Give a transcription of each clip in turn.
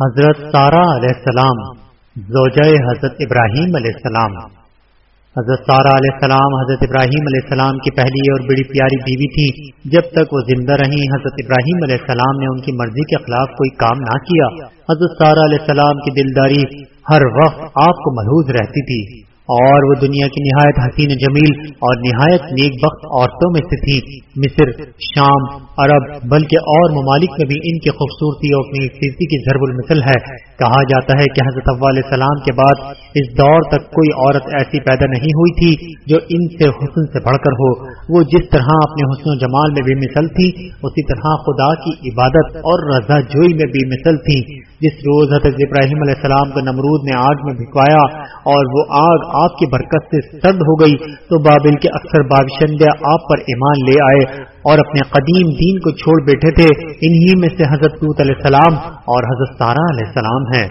حضرت سارا علیہ السلام، زوجہ حضرت ابراہیم علیہ السلام۔ حضرت سارا علیہ السلام، حضرت ابراہیم علیہ السلام کی پہلی اور بڑی پیاری بیوی تھی۔ جب تک وہ زندہ رہی حضرت ابراہیم علیہ السلام نے ان کی مرضی کے خلاف کوئی کام نہ کیا۔ حضرت سارا علیہ السلام کی دلداری ہر وقت آپ کو محوظ رہتی تھی۔ اور وہ دنیا کی نہایت حسین جمیل اور نہایت نیک بخت عورتوں میں سے تھی۔ مصر، شام، عرب، بلکہ اور ممالک میں بھی ان کی خوبصورتی اور اپنی کھیتی کی ضرب المثل ہے۔ کہا جاتا ہے کہ حضرت علیہ السلام کے بعد اس دور تک کوئی عورت ایسی پیدا نہیں ہوئی تھی جو ان سے حسن سے بڑھ کر ہو۔ وہ جس طرح اپنے حسن و جمال میں بے مثل تھی، اسی طرح خدا کی عبادت اور رضا جوئی میں بے مثل تھی۔ جس روز حضرت ابراہیم علیہ السلام کو نمرود نے آگ میں بھکوایا اور وہ آگ آپ کی برکت سے سرد ہو گئی، تو بابل کے اکثر بابشندہ آپ پر ایمان لے آئے اور اپنے قدیم دین کو چھوڑ بیٹھے تھے۔ انہی میں سے حضرت علیہ السلام اور حضرت سارا علیہ السلام ہیں۔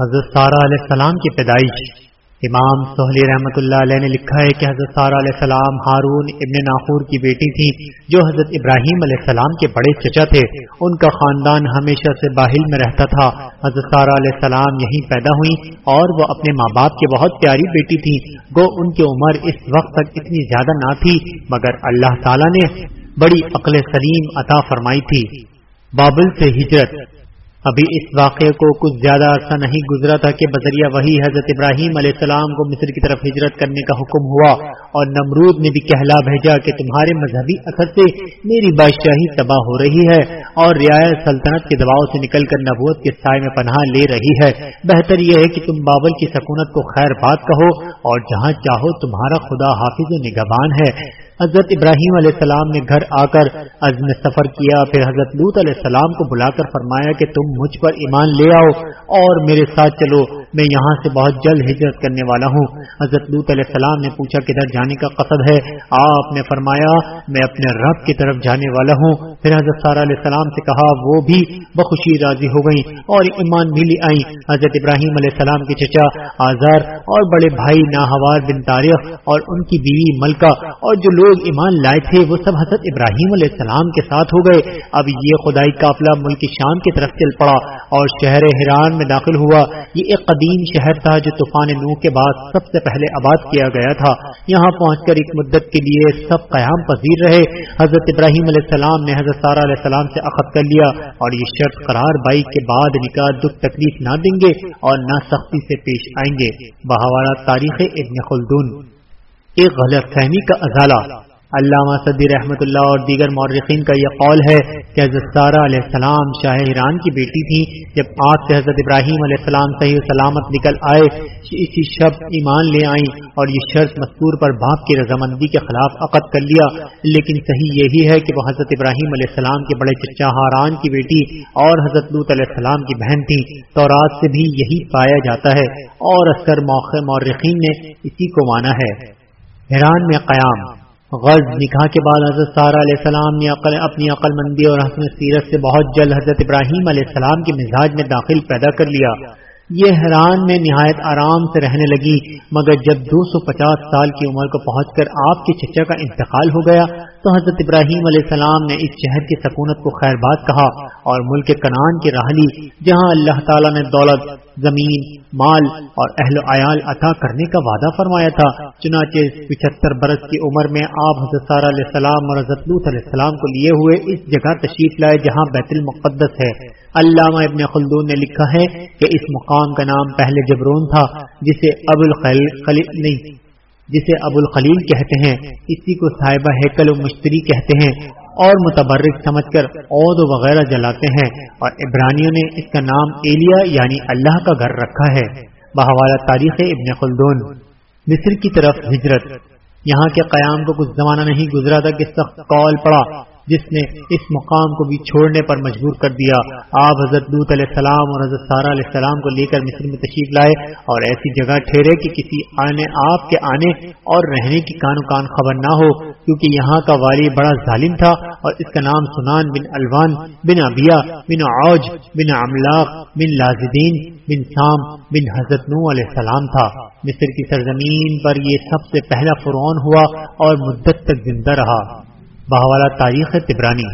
حضرت سارا علیہ السلام کی پیدائش۔ امام سہلی رحمۃ اللہ علیہ نے لکھا ہے کہ حضرت سارا علیہ السلام ہارون ابن ناخور کی بیٹی تھی، جو حضرت ابراہیم علیہ السلام کے بڑے چچا تھے۔ ان کا خاندان ہمیشہ سے باہل میں رہتا تھا۔ حضرت سارا علیہ السلام یہیں پیدا ہوئی اور وہ اپنے ماں باپ کی بہت پیاری بیٹی تھی۔ گو ان کی عمر اس وقت تک اتنی زیادہ نہ تھی، مگر اللہ تعالیٰ نے بڑی عقل سلیم عطا فرمائی تھی۔ بابل سے ہجرت۔ ابھی اس واقعے کو کچھ زیادہ عرصہ نہیں گزرا تھا کہ بذریعہ وہی حضرت ابراہیم علیہ السلام کو مصر کی طرف ہجرت کرنے کا حکم ہوا اور نمرود نے بھی کہلا بھیجا کہ تمہارے مذہبی اثر سے میری بادشاہی تباہ ہو رہی ہے اور رعایت سلطنت کے دباؤ سے نکل کر نبوت کے سائے میں پناہ لے رہی ہے۔ بہتر یہ ہے کہ تم بابل کی سکونت کو خیر بات کہو اور جہاں چاہو تمہارا خدا حافظ و نگبان ہے۔ حضرت ابراہیم علیہ السلام نے گھر آ کر عزم سفر کیا، پھر حضرت لوت علیہ السلام کو بلا کر فرمایا کہ تم مجھ پر ایمان لے آؤ اور میرے ساتھ چلو۔ میں یہاں سے بہت جلد ہجرت کرنے والا ہوں۔ حضرت لوت علیہ السلام نے پوچھا کدھر جانے کا قصد ہے؟ آپ نے فرمایا، میں اپنے رب کی طرف جانے والا ہوں۔ پھر حضرت سارا علیہ السلام سے کہا، وہ بھی بخوشی راضی ہو گئی اور ایمان بھی لی آئی حضرت ابراہیم علیہ السلام کے چچا آزار اور بڑے بھائی ناہوار بن تاریخ اور ان کی بیوی ملکہ اور جو لوگ لوگ ایمان لائے تھے، وہ سب حضرت ابراہیم علیہ السلام کے ساتھ ہو گئے۔ اب یہ خدائی قافلہ ملک شام کی طرف چل پڑا اور شہر حیران میں داخل ہوا۔ یہ ایک قدیم شہر تھا جو طوفان نوح کے بعد سب سے پہلے آباد کیا گیا تھا۔ یہاں پہنچ کر ایک مدت کے لیے سب قیام پذیر رہے۔ حضرت ابراہیم علیہ السلام نے حضرت سارا علیہ السلام سے عقد کر لیا اور یہ شرط قرار بائی کے بعد نکاح دکھ تکلیف نہ دیں گے اور نہ سختی سے پیش آئیں گے۔ بہوالا تاریخ ابن خلدون۔ ایک غلط فہمی کا ازالہ۔ علامہ صدی رحمۃ اللہ اور دیگر مورخین کا یہ قول ہے کہ حضرت سارہ علیہ السلام شاہ ایران کی بیٹی تھی، جب آپ سے حضرت ابراہیم علیہ السلام صحیح و سلامت نکل آئے، اسی شب ایمان لے آئیں اور یہ شرط مستور پر باپ کی رضامندی کے خلاف عقد کر لیا۔ لیکن صحیح یہی ہے کہ وہ حضرت ابراہیم علیہ السلام کے بڑے چچا ہاران کی بیٹی اور حضرت لوت علیہ السلام کی بہن تھی۔ تو رات سے بھی یہی پایا جاتا ہے۔ اور اکثر موقع مورخین نے اسی کو مانا ہے۔ ایران میں قیام۔ غرض نکاح کے بعد حضرت سارا علیہ السلام نے عقل اپنی عقل مندی اور حسن سیرت سے بہت جلد حضرت ابراہیم علیہ السلام کے مزاج میں داخل پیدا کر لیا۔ یہ حیران میں نہایت آرام سے رہنے لگی، مگر جب دو سو پچاس سال کی عمر کو پہنچ کر آپ کے چچا کا انتقال ہو گیا، تو حضرت ابراہیم علیہ السلام نے اس شہر کی سکونت کو خیر بات کہا اور ملک کنان کی راہ لی، جہاں اللہ تعالیٰ نے دولت، زمین، مال اور اہل و عیال عطا کرنے کا وعدہ فرمایا تھا۔ چنانچہ پچہتر برس کی عمر میں آپ حضرت علیہ السلام اور حضرت لوت علیہ السلام کو لیے ہوئے اس جگہ تشریف لائے جہاں بیت المقدس ہے۔ علامہ ابن خلدون نے لکھا ہے کہ اس مقام کا نام پہلے جبرون تھا، جسے ابو الخلیل نہیں، جسے ابو الخلیل کہتے ہیں، اسی کو صاحبہ ہیکل و مشتری کہتے ہیں اور متبرک سمجھ کر عود وغیرہ جلاتے ہیں اور عبرانیوں نے اس کا نام ایلیا یعنی اللہ کا گھر رکھا ہے۔ بہوالا تاریخ ابن خلدون۔ مصر کی طرف ہجرت۔ یہاں کے قیام کو کچھ زمانہ نہیں گزرا تھا کہ سخت کال پڑا۔ جس نے اس مقام کو بھی چھوڑنے پر مجبور کر دیا۔ آپ حضرت دودھ علیہ السلام اور حضرت سارا علیہ السلام کو لے کر مصر میں تشریف لائے اور ایسی جگہ ٹھہرے کہ کسی آنے، آپ کے آنے اور رہنے کی کان و کان خبر نہ ہو، کیونکہ یہاں کا والی بڑا ظالم تھا اور اس کا نام سنان بن الوان، بن ابیا بن اوج بن املاق بن لازدین، بن سام، بن حضرت نو علیہ السلام تھا۔ مصر کی سرزمین پر یہ سب سے پہلا فرعون ہوا اور مدت تک زندہ رہا۔ بہوالا تاریخ تبرانی،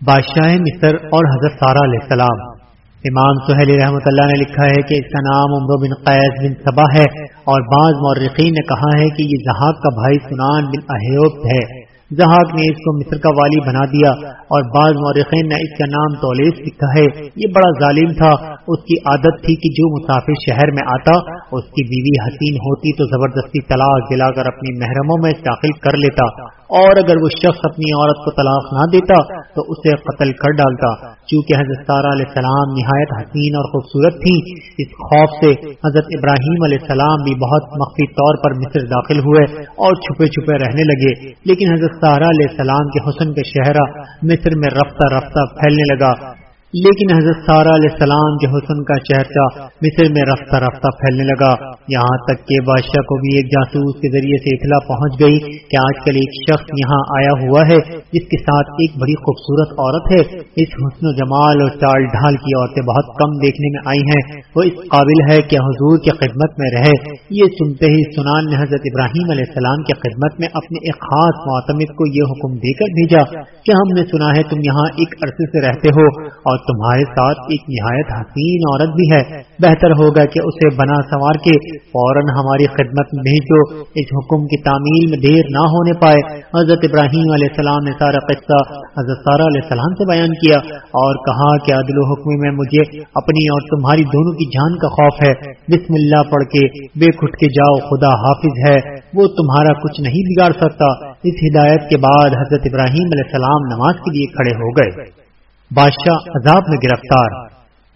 بادشاہ مصر اور حضرت سارا علیہ السلام۔ امام سہیل رحمۃ اللہ نے لکھا ہے کہ اس کا نام عمر بن قیس بن صبا ہے اور بعض مورخین نے کہا ہے کہ یہ جہاز کا بھائی سنان بن اہیوب ہے۔ جہاز نے اس کو مصر کا والی بنا دیا اور بعض مورخین نے اس کا نام تولیس لکھا ہے۔ یہ بڑا ظالم تھا۔ اس کی عادت تھی کہ جو مسافر شہر میں آتا، اس کی بیوی حسین ہوتی تو زبردستی طلاق دلا کر اپنی محرموں میں داخل کر لیتا۔ اور اگر وہ شخص اپنی عورت کو طلاق نہ دیتا تو اسے قتل کر ڈالتا۔ چونکہ حضرت علیہ السلام نہایت حسین اور خوبصورت تھی، اس خوف سے حضرت ابراہیم علیہ السلام بھی بہت مخفی طور پر مصر داخل ہوئے اور چھپے چھپے رہنے لگے۔ لیکن حضرت سارہ علیہ السلام کے حسن کے شہرہ مصر میں رفتہ رفتہ پھیلنے لگا۔ لیکن حضرت سارا علیہ السلام کے حسن کا چہرہ مصر میں رفتہ رفتہ پھیلنے لگا۔ یہاں تک کہ بادشاہ کو بھی ایک جاسوس کے ذریعے سے اطلاع پہنچ گئی کہ آج کل ایک شخص یہاں آیا ہوا ہے، جس کے ساتھ ایک بڑی خوبصورت عورت ہے۔ اس حسن و جمال اور چال ڈھال کی عورتیں بہت کم دیکھنے میں آئی ہیں۔ وہ اس قابل ہے کہ حضور کی خدمت میں رہے۔ یہ سنتے ہی سنان نے حضرت ابراہیم علیہ السلام کی خدمت میں اپنے ایک خاص معتمد کو یہ حکم دے کر بھیجا کہ ہم نے سنا ہے تم یہاں ایک عرصے سے رہتے ہو اور تمہارے ساتھ ایک نہایت حسین عورت بھی ہے۔ بہتر ہوگا کہ اسے بنا سنوار کے فوراً ہماری خدمت میں بھیجو۔ اس حکم کی تعمیل میں دیر نہ ہونے پائے۔ حضرت ابراہیم علیہ السلام نے سارا قصہ حضرت سارا علیہ السلام سے بیان کیا اور کہا کہ عدل و حکم میں مجھے اپنی اور تمہاری دونوں کی جان کا خوف ہے۔ بسم اللہ پڑھ کے بے کھٹ کے جاؤ، خدا حافظ ہے۔ وہ تمہارا کچھ نہیں بگاڑ سکتا۔ اس ہدایت کے بعد حضرت ابراہیم علیہ السلام نماز کے لیے کھڑے ہو گئے۔ بادشاہ عذاب میں گرفتار۔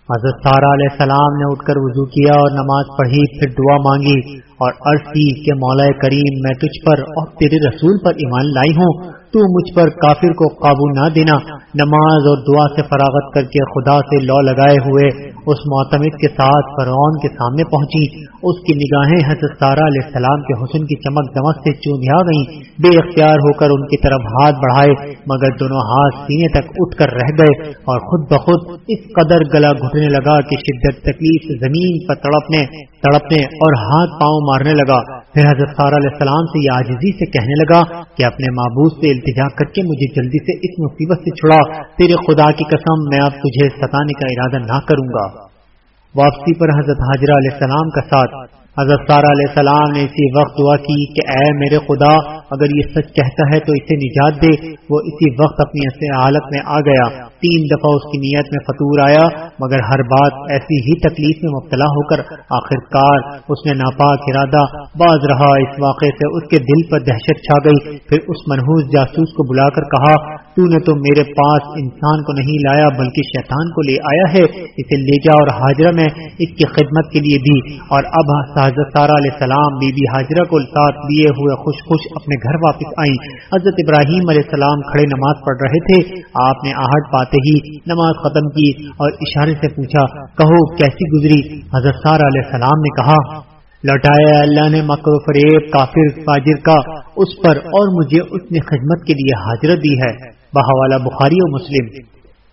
حضرت سارا علیہ السلام نے اٹھ کر وضو کیا اور نماز پڑھی، پھر دعا مانگی اور عرض کی کہ مولا کریم، میں تجھ پر اور تیرے رسول پر ایمان لائی ہوں۔ تو مجھ پر کافر کو قابو نہ دینا، نماز اور دعا سے فراغت کر کے خدا سے لو لگائے ہوئے اس معتمد کے ساتھ فرعون کے سامنے پہنچی۔ اس کی نگاہیں حضرت سارا علیہ السلام کے حسن کی چمک دمک سے چوندیا گئیں۔ بے اختیار ہو کر ان کی طرف ہاتھ بڑھائے، مگر دونوں ہاتھ سینے تک اٹھ کر رہ گئے اور خود بخود اس قدر گلا گھٹنے لگا کہ شدت تکلیف زمین پر تڑپنے تڑپنے اور ہاتھ پاؤں مارنے لگا۔ پھر حضرت سارا علیہ السلام سے یہ آجزی سے کہنے لگا کہ اپنے معبود سے التجا کر کے مجھے جلدی سے اس مصیبت سے چھڑا، تیرے خدا کی قسم میں اب تجھے ستانے کا ارادہ نہ کروں گا۔ واپسی پر حضرت حاضرہ علیہ السلام کا ساتھ۔ حضرت سارا علیہ السلام نے اسی وقت دعا کی کہ اے میرے خدا، اگر یہ سچ کہتا ہے تو اسے نجات دے۔ وہ اسی وقت اپنی حالت میں آ گیا۔ تین دفعہ اس کی نیت میں فطور آیا، مگر ہر بات ایسی ہی تکلیف میں مبتلا ہو کر آخر کار اس نے ناپاک ارادہ باز رہا۔ اس واقعے سے اس کے دل پر دہشت چھا گئی۔ پھر اس منحوس جاسوس کو بلا کر کہا، تو نے تو میرے پاس انسان کو نہیں لایا، بلکہ شیطان کو لے آیا ہے، اسے لے جا اور حاضرہ میں اس کی خدمت کے لیے دی۔ اور اب حضرت سارا علیہ السلام، بی بی حاضرہ کو ساتھ لیے ہوئے خوش خوش اپنے گھر واپس آئیں۔ حضرت ابراہیم علیہ السلام کھڑے نماز پڑھ رہے تھے۔ آپ نے آہٹ پاتے ہی نماز ختم کی اور اشارے سے پوچھا، کہو، کیسی گزری؟ حضرت سارا علیہ السلام نے کہا، لوٹایا اللہ نے مکر و فریب، کافر، فاجر کا، اس پر اور مجھے اس نے خدمت کے لیے حاضرت دی ہے۔ بہوالا بخاری و مسلم،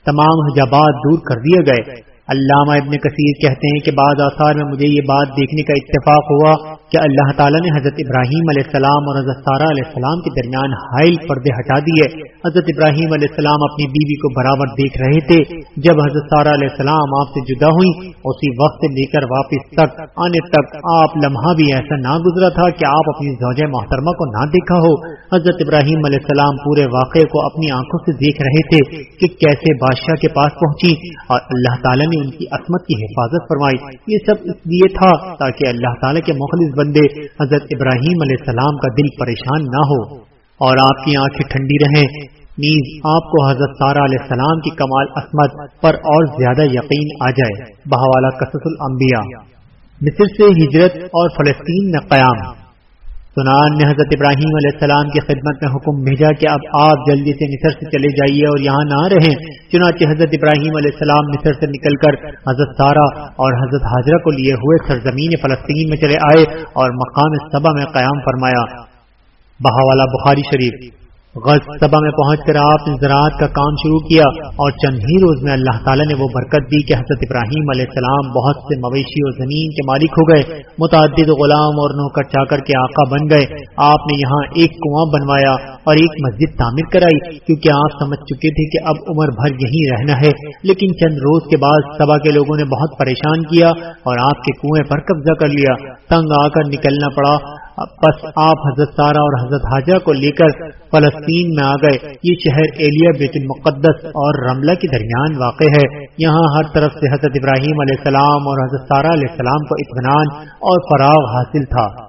تمام حجابات دور کر دیے گئے۔ علامہ ابن کثیر کہتے ہیں کہ بعض آثار میں مجھے یہ بات دیکھنے کا اتفاق ہوا کہ اللہ تعالیٰ نے حضرت ابراہیم علیہ السلام اور حضرت سارہ علیہ السلام کے درمیان حائل پردے ہٹا دیے۔ حضرت ابراہیم علیہ السلام اپنی بیوی کو برابر دیکھ رہے تھے۔ جب حضرت سارہ علیہ السلام آپ سے جدا ہوئی اسی وقت سے لے کر واپس تک، آنے تک آپ لمحہ بھی ایسا نہ گزرا تھا کہ آپ اپنی زوجہ محترمہ کو نہ دیکھا ہو۔ حضرت ابراہیم علیہ السلام پورے واقعے کو اپنی آنکھوں سے دیکھ رہے تھے کہ کیسے بادشاہ کے پاس پہنچی اور اللہ تعالیٰ نے ان کی عصمت کی حفاظت فرمائی۔ یہ سب اس لیے تھا تاکہ اللہ تعالیٰ کے مخلص بندے حضرت ابراہیم علیہ السلام کا دل پریشان نہ ہو اور آپ کی آنکھیں ٹھنڈی رہیں۔ نیز آپ کو حضرت سارا علیہ السلام کی کمال عصمت پر اور زیادہ یقین آ جائے۔ بہوالا قصص الانبیاء۔ مصر سے ہجرت اور فلسطین میں قیام۔ سنان نے حضرت ابراہیم علیہ السلام کی خدمت میں حکم بھیجا کہ اب آپ جلدی سے نصر سے چلے جائیے اور یہاں نہ رہیں، چنانچہ حضرت ابراہیم علیہ السلام نصر سے نکل کر حضرت سارا اور حضرت حاضرہ کو لیے ہوئے سرزمین فلسطین میں چلے آئے اور مقام صبا میں قیام فرمایا۔ بہاوالا بخاری شریف۔ غز سبا میں پہنچ کر آپ نے زراعت کا کام شروع کیا اور چند ہی روز میں اللہ تعالیٰ نے وہ برکت دی کہ حضرت ابراہیم علیہ السلام بہت سے مویشی اور زمین کے مالک ہو گئے، متعدد غلام اور نوکر چا کر کے آقا بن گئے۔ آپ نے یہاں ایک کنواں بنوایا اور ایک مسجد تعمیر کرائی، کیونکہ آپ سمجھ چکے تھے کہ اب عمر بھر یہی رہنا ہے۔ لیکن چند روز کے بعد سبا کے لوگوں نے بہت پریشان کیا اور آپ کے کنویں پر قبضہ کر لیا۔ تنگ آ کر نکلنا پڑا۔ بس آپ حضرت سارا اور حضرت حاجہ کو لے کر فلسطین میں آ گئے۔ یہ شہر ایلیا بیت المقدس اور رملہ کے درمیان واقع ہے۔ یہاں ہر طرف سے حضرت ابراہیم علیہ السلام اور حضرت سارا علیہ السلام کو اطمینان اور فراغ حاصل تھا۔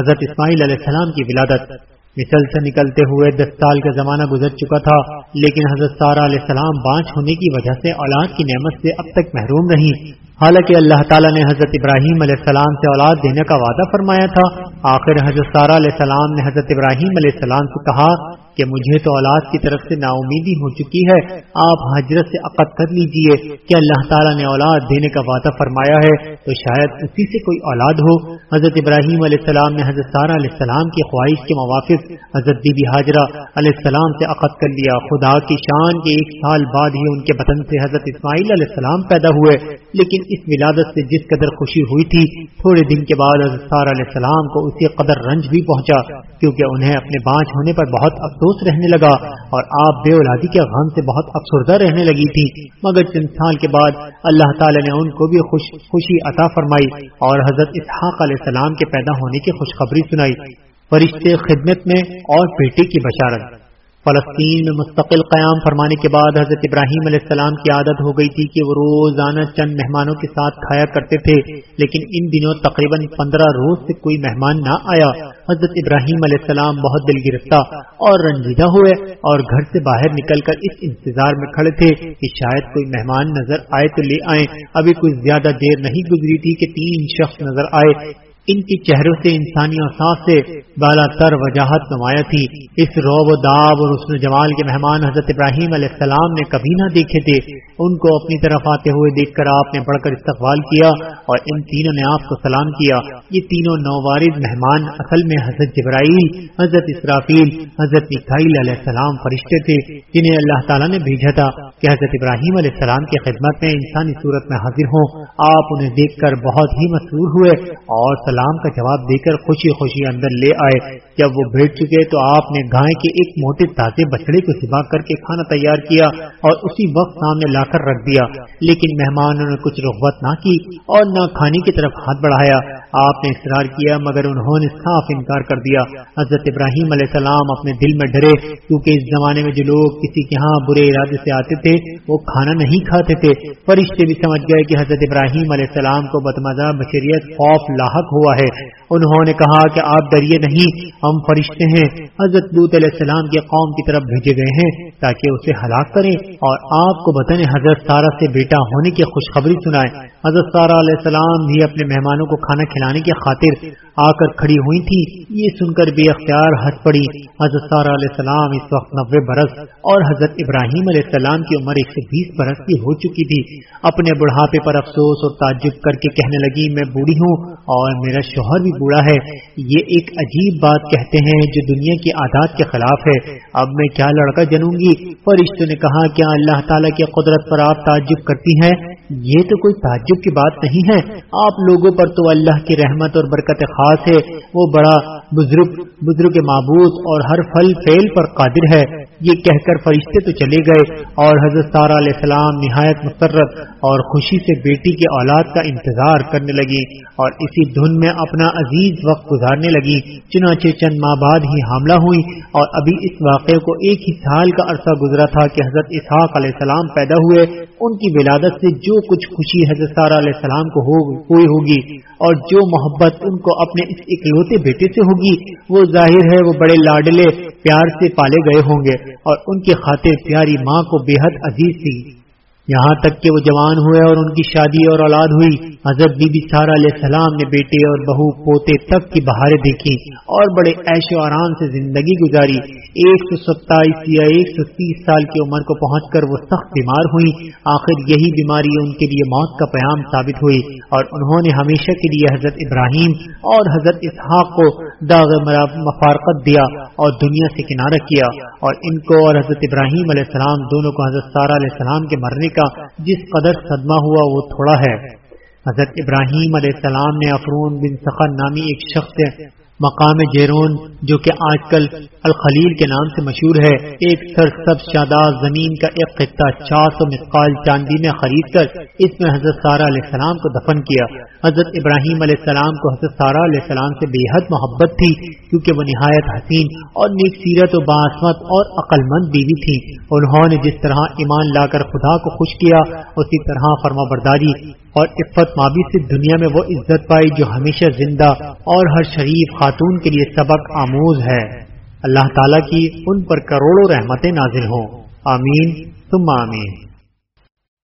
حضرت اسماعیل علیہ السلام کی ولادت۔ مثل سے نکلتے ہوئے دس سال کا زمانہ گزر چکا تھا، لیکن حضرت سارا علیہ السلام بانچ ہونے کی وجہ سے اولاد کی نعمت سے اب تک محروم رہی حالانکہ اللہ تعالیٰ نے حضرت ابراہیم علیہ السلام سے اولاد دینے کا وعدہ فرمایا تھا۔ آخر حضرت سارا علیہ السلام نے حضرت ابراہیم علیہ السلام سے کہا کہ مجھے تو اولاد کی طرف سے نا امیدی ہو چکی ہے، آپ حضرت سے عقد کر لیجیے کہ اللہ تعالیٰ نے اولاد دینے کا وعدہ فرمایا ہے۔ تو شاید اسی سے کوئی اولاد ہو۔ حضرت ابراہیم علیہ السلام نے حضرت سارا علیہ السلام کی خواہش کے موافق حضرت بی بی حاجرہ علیہ السلام سے عقد کر لیا۔ خدا کی شان کے ایک سال بعد ہی ان کے بدن سے حضرت اسماعیل علیہ السلام پیدا ہوئے۔ لیکن اس ولادت سے جس قدر خوشی ہوئی تھی، تھوڑے دن کے بعد حضرت سارا علیہ السلام کو اسی قدر رنج بھی پہنچا، کیونکہ انہیں اپنے بانچ ہونے پر بہت افسوس رہنے لگا اور آپ بے اولادی کے غم سے بہت افسردہ رہنے لگی تھی۔ مگر چند سال کے بعد اللہ تعالی نے ان کو بھی خوش خوشی عطا فرمائی اور حضرت اسحاق علیہ السلام کے پیدا ہونے کی خوشخبری سنائی۔ فرشتے خدمت میں اور بیٹے کی بشارت۔ فلسطین میں مستقل قیام فرمانے کے بعد حضرت ابراہیم علیہ السلام کی عادت ہو گئی تھی کہ وہ روزانہ چند مہمانوں کے ساتھ کھایا کرتے تھے، لیکن ان دنوں تقریباً پندرہ روز سے کوئی مہمان نہ آیا۔ حضرت ابراہیم علیہ السلام بہت دل گرفتہ اور رنجیدہ ہوئے اور گھر سے باہر نکل کر اس انتظار میں کھڑے تھے کہ شاید کوئی مہمان نظر آئے تو لے آئے ابھی کوئی زیادہ دیر نہیں گزری تھی کہ تین شخص نظر آئے۔ ان کی چہروں سے انسانی اور سے بالا تر وجاہت نمایاں تھی۔ اس روب و داب اور حسن جمال کے مہمان حضرت ابراہیم علیہ السلام نے کبھی نہ دیکھے تھے۔ ان کو اپنی طرف آتے ہوئے دیکھ کر آپ نے بڑھ کر استقبال کیا اور ان تینوں نے آپ کو سلام کیا۔ یہ تینوں نووارد مہمان اصل میں حضرت جبرائیل، حضرت اسرافیل، حضرت علیہ السلام فرشتے تھے، جنہیں اللہ تعالیٰ نے بھیجا تھا۔ کہ حضرت ابراہیم علیہ السلام کی خدمت میں انسانی صورت میں حاضر ہوں۔ آپ انہیں دیکھ کر بہت ہی مسرور ہوئے اور سلام کا جواب دے کر خوشی خوشی اندر لے آئے۔ جب وہ بھیٹ چکے تو آپ نے گائے کے ایک موٹے تازے بچڑے کو سبا کر کے کھانا تیار کیا اور اسی وقت سامنے لا کر رکھ دیا۔ لیکن مہمانوں نے کچھ رغبت نہ کی اور نہ کھانے کی طرف ہاتھ بڑھایا۔ آپ نے اصرار کیا مگر انہوں نے صاف انکار کر دیا۔ حضرت ابراہیم علیہ السلام اپنے دل میں ڈرے کیونکہ اس زمانے میں جو لوگ کسی کے ہاں برے ارادے سے آتے تھے، وہ کھانا نہیں کھاتے تھے۔ فرشتے بھی سمجھ گئے کہ حضرت ابراہیم علیہ السلام کو بتمزہ بشریت خوف لاحق ہوا ہے۔ انہوں نے کہا کہ آپ ڈریے نہیں، ہم فرشتے ہیں۔ حضرت لوت علیہ السلام کے قوم کی طرف بھیجے گئے ہیں تاکہ اسے ہلاک کریں اور آپ کو بتانے حضرت سارا سے بیٹا ہونے کی خوشخبری سنائے حضرت سارا علیہ السلام بھی اپنے مہمانوں کو کھانا کھلانے کی خاطر آ کر کھڑی ہوئی تھی۔ یہ سن کر بے اختیار ہنس پڑی۔ حضرت سارا علیہ السلام اس وقت نبے برس اور حضرت ابراہیم علیہ السلام کی عمر ایک سو بیس برس کی ہو چکی تھی۔ اپنے بڑھاپے پر افسوس اور تعجب کر کے کہنے لگی، میں بوڑھی ہوں اور میرا شوہر بھی کوڑا ہے۔ یہ ایک عجیب بات کہتے ہیں جو دنیا کی عادات کے خلاف ہے۔ اب میں کیا لڑکا جنوں گی؟ فرشتوں نے کہا، کیا اللہ تعالیٰ کی قدرت پر آپ تعجب کرتی ہیں؟ یہ تو کوئی تعجب کی بات نہیں ہے۔ آپ لوگوں پر تو اللہ کی رحمت اور برکت خاص ہے۔ وہ بڑا بزرگ بزرگ معبود اور ہر پھل فیل پر قادر ہے۔ یہ کہہ کر فرشتے تو چلے گئے اور حضرت سارا علیہ السلام نہایت مسرت اور خوشی سے بیٹی کے اولاد کا انتظار کرنے لگی اور اسی دھن میں اپنا عزیز وقت گزارنے لگی۔ چنانچہ چند ماہ بعد ہی حاملہ ہوئی اور ابھی اس واقعے کو ایک ہی سال کا عرصہ گزرا تھا کہ حضرت اسحاق علیہ السلام پیدا ہوئے۔ ان کی ولادت سے جو کچھ خوشی حضرت سارا علیہ السلام کو ہوئی ہوگی اور جو محبت ان کو اپنے اس اکلوتے بیٹے سے ہوگی، وہ ظاہر ہے وہ بڑے لاڈلے پیار سے پالے گئے ہوں گے اور ان کی خاطر پیاری ماں کو بے حد عزیز تھی۔ یہاں تک کہ وہ جوان ہوئے اور ان کی شادی اور اولاد ہوئی۔ حضرت بی بی سارا علیہ السلام نے بیٹے اور بہو پوتے تک کی بہاریں دیکھی اور بڑے ایش و آرام سے زندگی گزاری۔ ایک سو ستائیس یا ایک سو تیس سال کی عمر کو پہنچ کر وہ سخت بیمار ہوئی آخر یہی بیماری ان کے لیے موت کا پیام ثابت ہوئی اور انہوں نے ہمیشہ کے لیے حضرت ابراہیم اور حضرت اسحاق کو داغ مفارقت دیا اور دنیا سے کنارہ کیا اور ان کو اور حضرت ابراہیم علیہ السلام دونوں کو حضرت سارا علیہ السلام کے مرنے کا جس قدر صدمہ ہوا وہ تھوڑا ہے۔ حضرت ابراہیم علیہ السلام نے افرون بن سخن نامی ایک شخص مقام جیرون، جو کہ آج کل الخلیل کے نام سے مشہور ہے، ایک سر سب شاداب زمین کا ایک خطہ چار سو مسقال چاندی میں خرید کر اس میں حضرت سارا علیہ السلام کو دفن کیا۔ حضرت ابراہیم علیہ السلام کو حضرت سارا علیہ السلام سے بے حد محبت تھی، کیونکہ وہ نہایت حسین اور نیک سیرت و باسمت اور عقل مند بیوی تھی۔ انہوں نے جس طرح ایمان لا کر خدا کو خوش کیا، اسی طرح فرما برداری۔ اور عفت مابی سے دنیا میں وہ عزت پائی جو ہمیشہ زندہ اور ہر شریف خاتون کے لیے سبق آموز ہے۔ اللہ تعالیٰ کی ان پر کروڑوں رحمتیں نازل ہوں۔ آمین۔ ثم آمین۔